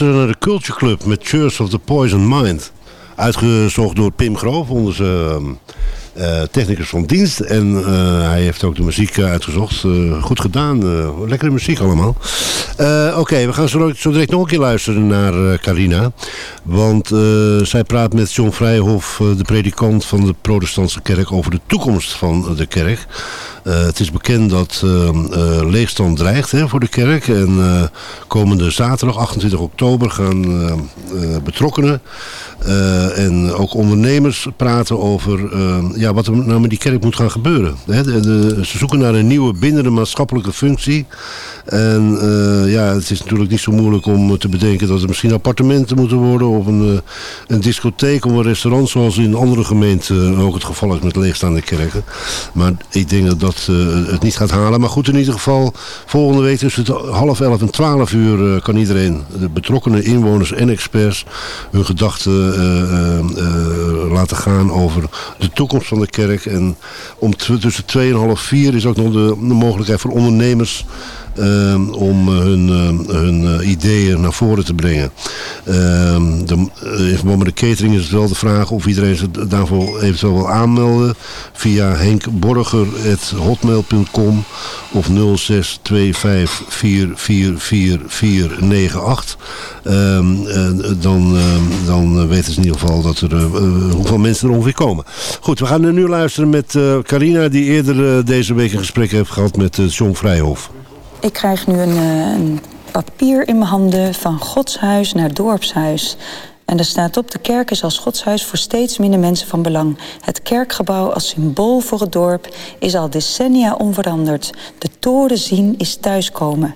Luisteren naar de Culture Club met Church of the Poison Mind. Uitgezocht door Pim Groof, onze eh, technicus van dienst. En eh, hij heeft ook de muziek eh, uitgezocht. Goed gedaan, lekkere muziek allemaal. Oké, we gaan zo, zo direct nog een keer luisteren naar Carina. Want zij praat met John Vrijhof, de predikant van de protestantse kerk, over de toekomst van de kerk. Eh, het is bekend dat eh, eh, leegstand dreigt hè, voor de kerk. En eh, komende zaterdag, 28 oktober, gaan eh, eh, betrokkenen eh, en ook ondernemers praten over eh, ja, wat er nou met die kerk moet gaan gebeuren. De- ze zoeken naar een nieuwe bindende maatschappelijke functie. En eh, ja, het is natuurlijk niet zo moeilijk om te bedenken dat er misschien appartementen moeten worden of een, een discotheek of een restaurant zoals in andere gemeenten ook het geval is met leegstaande kerken. Maar ik denk dat dat het niet gaat halen. Maar goed, in ieder geval volgende week tussen half elf en twaalf uur kan iedereen, de betrokkenen inwoners en experts, hun gedachten laten gaan over de toekomst van de kerk. En om tussen twee en half vier is ook nog de mogelijkheid voor ondernemers Ehm, om eh, hun, eh, hun eh, ideeën naar voren te brengen. Ehm, eh, in verband met de catering is het wel de vraag of iedereen zich daarvoor eventueel wil aanmelden via henkborger.hotmail.com of 0625444498. Ehm, eh, dan, dan weten ze in ieder geval dat er, hoeveel mensen er ongeveer komen. Goed, we gaan nu luisteren met eh, Carina die eerder deze week een gesprek heeft gehad met John Vrijhof. Ik krijg nu een, eh, een papier in mijn handen van godshuis naar dorpshuis. En daar staat op, de kerk is als godshuis voor steeds minder mensen van belang. Het kerkgebouw als symbool voor het dorp is al decennia onveranderd. De toren zien is thuiskomen.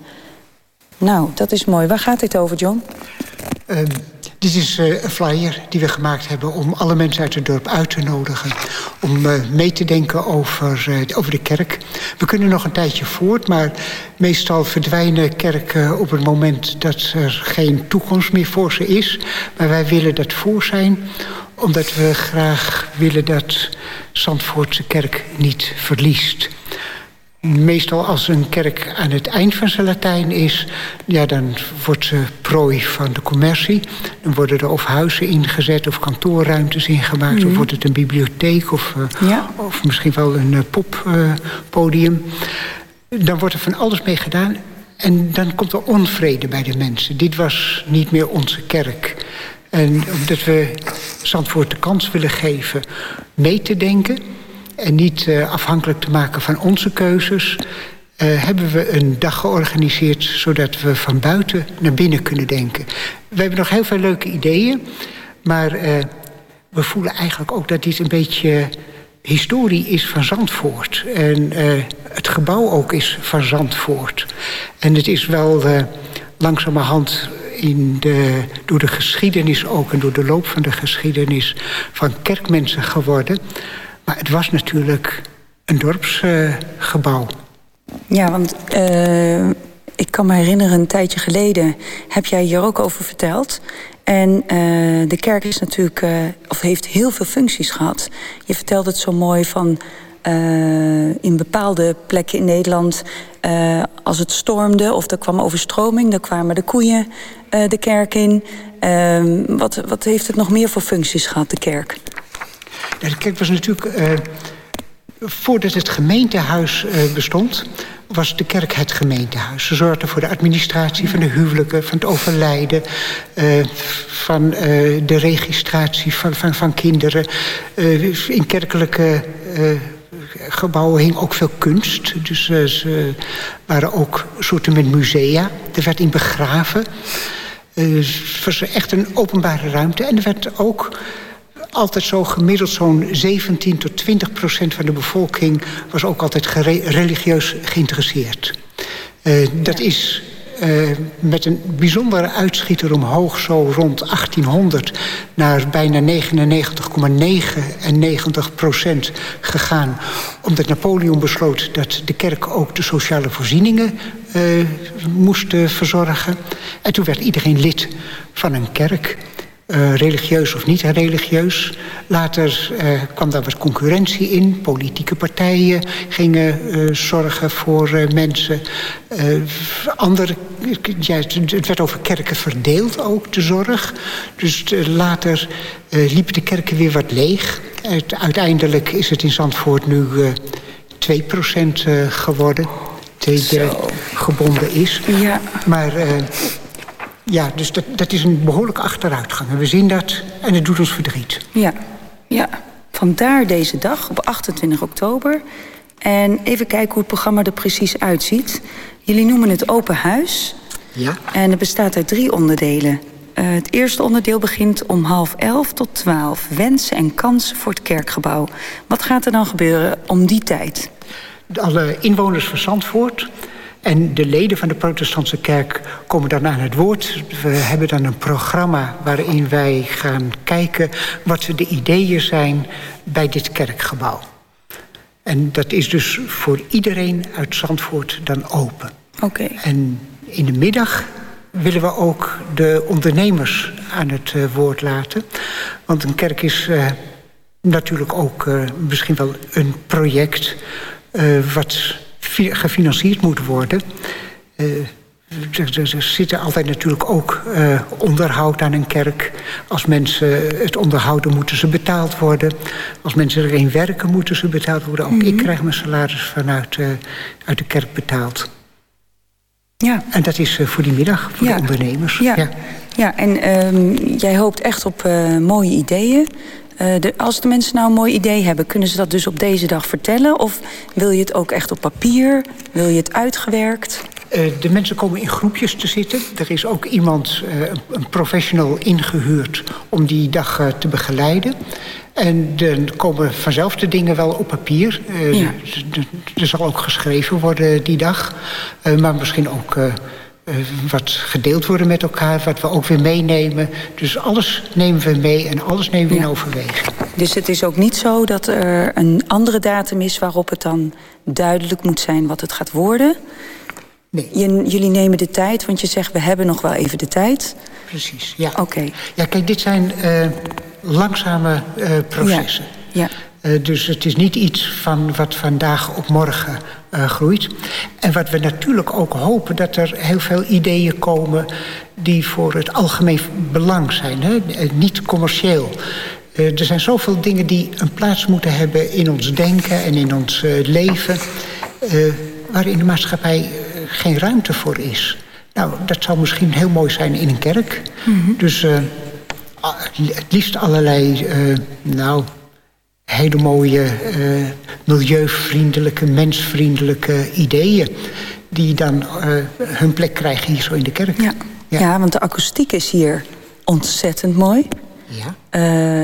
Nou, dat is mooi. Waar gaat dit over, John? Ehm, dit is eh, een flyer die we gemaakt hebben om alle mensen uit het dorp uit te nodigen. Om eh, mee te denken over, eh, over de kerk. We kunnen nog een tijdje voort, maar meestal verdwijnen kerken op het moment dat er geen toekomst meer voor ze is. Maar wij willen dat voor zijn, omdat we graag willen dat Zandvoortse kerk niet verliest. Meestal als een kerk aan het eind van zijn Latijn is... Ja, dan wordt ze prooi van de commercie. Dan worden er of huizen ingezet of kantoorruimtes ingemaakt... Mhm. of wordt het een bibliotheek of, eh, Ja. of misschien wel een eh, poppodium. dan wordt er van alles mee gedaan. En dan komt er onvrede bij de mensen. Dit was niet meer onze kerk. En omdat we Zandvoort de kans willen geven mee te denken... en niet eh, afhankelijk te maken van onze keuzes... eh, hebben we een dag georganiseerd... zodat we van buiten naar binnen kunnen denken. We hebben nog heel veel leuke ideeën... maar eh, we voelen eigenlijk ook dat dit een beetje historie is van Zandvoort. En eh, het gebouw ook is van Zandvoort. En het is wel eh, langzamerhand in de, door de geschiedenis ook... en door de loop van de geschiedenis van kerkmensen geworden. Maar het was natuurlijk een dorpsgebouw. Ja, want eh, ik kan me herinneren, een tijdje geleden heb jij hier ook over verteld. En eh, de kerk is natuurlijk, eh, of heeft heel veel functies gehad. Je vertelde het zo mooi van in bepaalde plekken in Nederland, als het stormde of er kwam overstroming, dan kwamen de koeien de kerk in. Ehm, wat, wat heeft het nog meer voor functies gehad, de kerk? De kerk was natuurlijk... eh, voordat het gemeentehuis eh, bestond... was de kerk het gemeentehuis. Ze zorgde voor de administratie van de huwelijken... van het overlijden... eh, van de registratie van, van, van kinderen. In kerkelijke... gebouwen hing ook veel kunst. Dus ze waren ook soorten met musea. Er werd in begraven. Het was echt een openbare ruimte. En er werd ook altijd zo gemiddeld zo'n 17 tot 20 procent van de bevolking... was ook altijd religieus geïnteresseerd. Eh, dat is eh, met een bijzondere uitschieter omhoog... zo rond 1800 naar bijna 99,99 procent gegaan. Omdat Napoleon besloot dat de kerk ook de sociale voorzieningen... eh, moest verzorgen. En toen werd iedereen lid van een kerk... eh, religieus of niet religieus. Later uh, kwam daar wat concurrentie in. Politieke partijen gingen uh, zorgen voor mensen. andere, ja, het werd over kerken verdeeld ook, de zorg. Dus later liepen de kerken weer wat leeg. uiteindelijk is het in Zandvoort nu 2% geworden. Die gebonden is. Ja. Maar ja, dus dat, dat is een behoorlijke achteruitgang. En we zien dat en het doet ons verdriet. Ja, ja. Vandaar deze dag op 28 oktober. En even kijken hoe het programma er precies uitziet. Jullie noemen het Open Huis. Ja. En het bestaat uit drie onderdelen. Uh, het eerste onderdeel begint om half elf tot twaalf. Wensen en kansen voor het kerkgebouw. Wat gaat er dan gebeuren om die tijd? Alle inwoners van Zandvoort en de leden van de protestantse kerk komen dan aan het woord. We hebben dan een programma waarin wij gaan kijken... wat de ideeën zijn bij dit kerkgebouw. En dat is dus voor iedereen uit Zandvoort dan open. Oké. En in de middag willen we ook de ondernemers aan het uh, woord laten. Want een kerk is uh, natuurlijk ook uh, misschien wel een project... wat gefinancierd moet worden. Uh, er, zitten altijd natuurlijk ook uh, onderhoud aan een kerk. Als mensen het onderhouden, moeten ze betaald worden. Als mensen erin werken, moeten ze betaald worden. Ook mm -hmm. ik krijg mijn salaris vanuit uh, uit de kerk betaald. Ja. En dat is voor die middag, voor ja. de ondernemers. Ja, ja. ja en um, jij hoopt echt op mooie ideeën. Uh, de, als de mensen nou een mooi idee hebben, kunnen ze dat dus op deze dag vertellen? Of wil je het ook echt op papier? Wil je het uitgewerkt? Uh, de mensen komen in groepjes te zitten. Er is ook iemand, uh, een professional, ingehuurd om die dag te begeleiden. En dan komen vanzelf de dingen wel op papier. Ja. Er zal ook geschreven worden die dag. maar misschien ook wat gedeeld worden met elkaar, wat we ook weer meenemen. Dus alles nemen we mee en alles nemen we ja. in overweging. Dus het is ook niet zo dat er een andere datum is waarop het dan duidelijk moet zijn wat het gaat worden? Nee. Je, jullie nemen de tijd, want je zegt we hebben nog wel even de tijd. Precies, ja. Oké. Okay. Ja, kijk, dit zijn uh, langzame uh, processen. Ja. ja. Uh, dus het is niet iets van wat vandaag op morgen uh, groeit. En wat we natuurlijk ook hopen, dat er heel veel ideeën komen... die voor het algemeen belang zijn, hè? niet commercieel. Uh, er zijn zoveel dingen die een plaats moeten hebben in ons denken en in ons leven... waar in de maatschappij geen ruimte voor is. Nou, dat zou misschien heel mooi zijn in een kerk. Mm -hmm. Dus het liefst allerlei, nou hele mooie, uh, milieuvriendelijke, mensvriendelijke ideeën... die dan uh, hun plek krijgen hier zo in de kerk. Ja. Ja. ja, want de akoestiek is hier ontzettend mooi. Ja.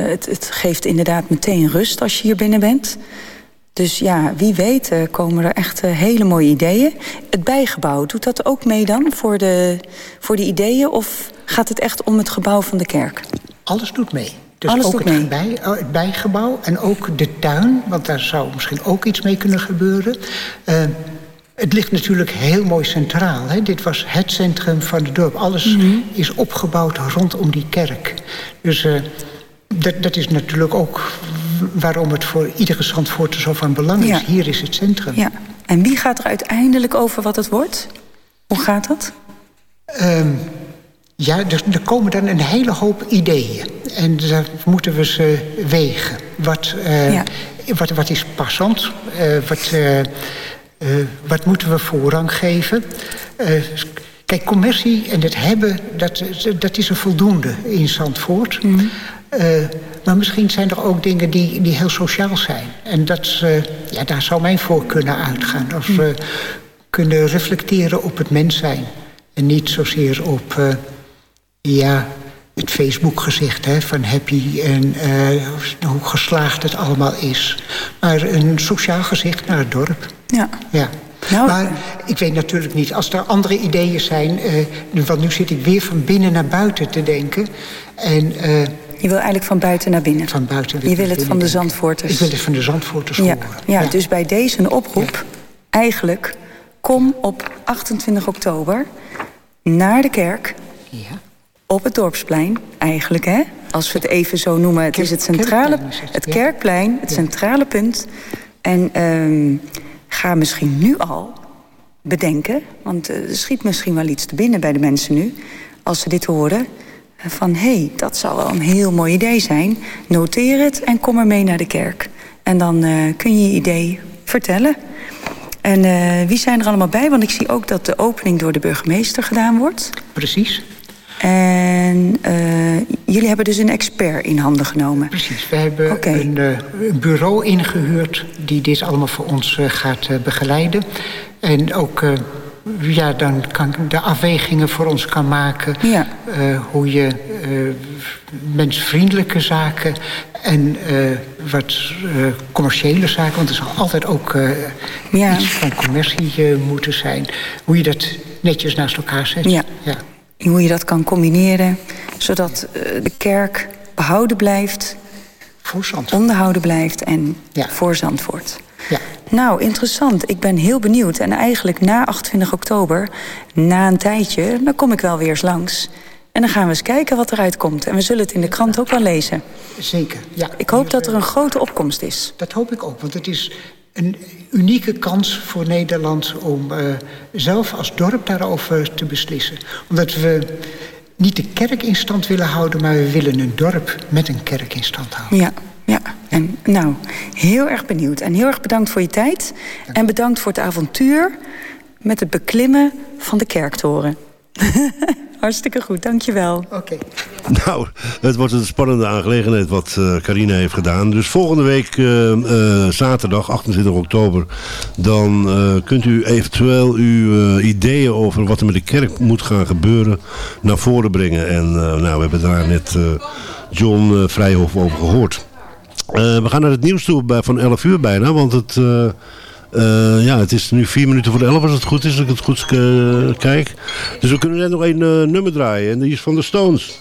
Uh, het, het, geeft inderdaad meteen rust als je hier binnen bent. Dus ja, wie weet komen er echt hele mooie ideeën. Het bijgebouw, doet dat ook mee dan voor de, voor de ideeën? Of gaat het echt om het gebouw van de kerk? Alles doet mee. Dus Alles ook het, bij, het, bijgebouw en ook de tuin, want daar zou misschien ook iets mee kunnen gebeuren. Uh, het ligt natuurlijk heel mooi centraal. Hè? Dit was het centrum van het dorp. Alles Mhm. mm -hmm. is opgebouwd rondom die kerk. Dus uh, dat, dat, is natuurlijk ook waarom het voor iedere Zandvoorter zo van belang is. Ja. Hier is het centrum. Ja. En wie gaat er uiteindelijk over wat het wordt? Hoe gaat dat? Um, ja, er, er, komen dan een hele hoop ideeën. En daar moeten we ze wegen. Wat, uh, ja. wat, wat is passend? Uh, wat, uh, wat moeten we voorrang geven? kijk, commercie en het hebben, dat, dat is een voldoende in Zandvoort. Mm -hmm. maar misschien zijn er ook dingen die, die heel sociaal zijn. En dat, ja, daar zou mijn voor kunnen uitgaan. Als we kunnen reflecteren op het mens zijn. En niet zozeer op ja, het Facebook-gezicht hè, van happy en uh, hoe geslaagd het allemaal is. Maar een sociaal gezicht naar het dorp. Ja. ja. Nou, maar ik weet natuurlijk niet, als er andere ideeën zijn... Uh, want nu zit ik weer van binnen naar buiten te denken. En, uh, je wil eigenlijk van buiten naar binnen? Van buiten Je wil het van de Zandvoorters? Ik wil het van de Zandvoorters ja. horen. Ja, ja, dus bij deze een oproep. Ja. Eigenlijk, kom op 28 oktober naar de kerk... Ja. Op het dorpsplein, eigenlijk hè. Als we het even zo noemen, het is het centrale, Kerkplein het, kerkplein, het centrale punt. En ehm, ga misschien nu al bedenken, want eh, er schiet misschien wel iets te binnen bij de mensen nu, als ze dit horen. Van hé, hey, dat zou wel een heel mooi idee zijn. Noteer het en kom er mee naar de kerk. En dan eh, kun je je idee vertellen. En eh, wie zijn er allemaal bij? Want ik zie ook dat de opening door de burgemeester gedaan wordt. Precies. En eh, jullie hebben dus een expert in handen genomen. Precies. We hebben een, eh, een bureau ingehuurd die dit allemaal voor ons eh, gaat begeleiden. En ook ja, dan kan de afwegingen voor ons kan maken. Ja. Hoe je mensvriendelijke zaken en wat commerciële zaken... want er zal altijd ook Ja. iets van commercie moeten zijn. Hoe je dat netjes naast elkaar zet. Ja. ja. Hoe je dat kan combineren, zodat eh, de kerk behouden blijft, onderhouden blijft en Ja. voor Zandvoort. Ja. Nou, interessant. Ik ben heel benieuwd. En eigenlijk na 28 oktober, na een tijdje, dan kom ik wel weer eens langs. En dan gaan we eens kijken wat eruit komt. En we zullen het in de krant ook wel lezen. Zeker, ja. Ik hoop dat er een grote opkomst is. Dat hoop ik ook, want het is een unieke kans voor Nederland om eh, zelf als dorp daarover te beslissen. Omdat we niet de kerk in stand willen houden, maar we willen een dorp met een kerk in stand houden. Ja, ja. En nou, heel erg benieuwd. En heel erg bedankt voor je tijd. En bedankt voor het avontuur met het beklimmen van de kerktoren. Hartstikke goed, dankjewel. Oké. Nou, het wordt een spannende aangelegenheid wat eh Carina heeft gedaan. Dus volgende week, eh, eh, zaterdag 28 oktober... dan eh, kunt u eventueel uw eh, ideeën over wat er met de kerk moet gaan gebeuren... naar voren brengen. En eh, nou, we hebben daar net eh, John Vrijhof over gehoord. Eh, we gaan naar het nieuws toe bij, van 11 uur bijna, want het... eh, ja, het is nu vier minuten voor de elf als het goed is, als ik het goed eh, kijk. Dus we kunnen net nog één eh, nummer draaien. En die is van de Stones.